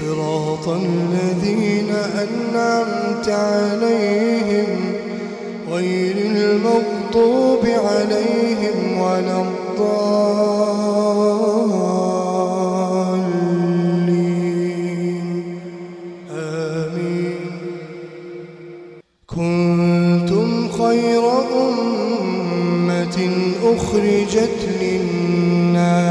صراط الذين أنعمت عليهم غير المغضوب عليهم ولا الضالين. آمين. كنتم خير أمة أخرجت للناس.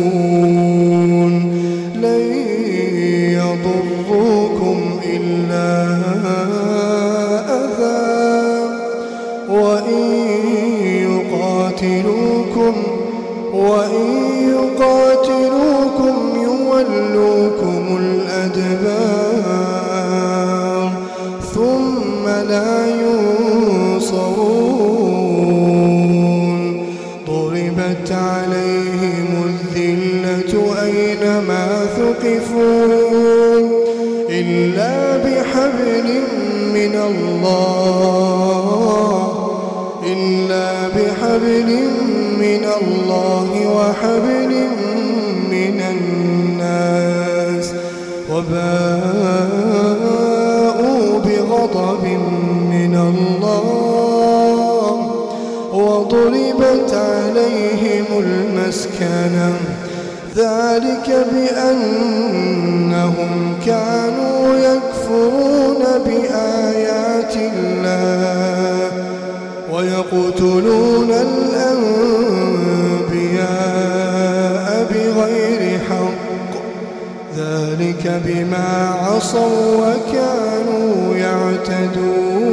يقاتلوكم وإن يقاتلوكم يولوكم الأدبار ثم لا ينصرون ضربت عليهم الذلة أينما ثقفوا إلا بحبل من الله بحبل من الله وحبل من الناس وباءوا بغضب من الله وضربت عليهم المسكنة ذلك بأنهم كانوا يكفرون بآيات الله تقتلون الأنبياء بغير حق. ذلك بما عصوا وكانوا يعتدون.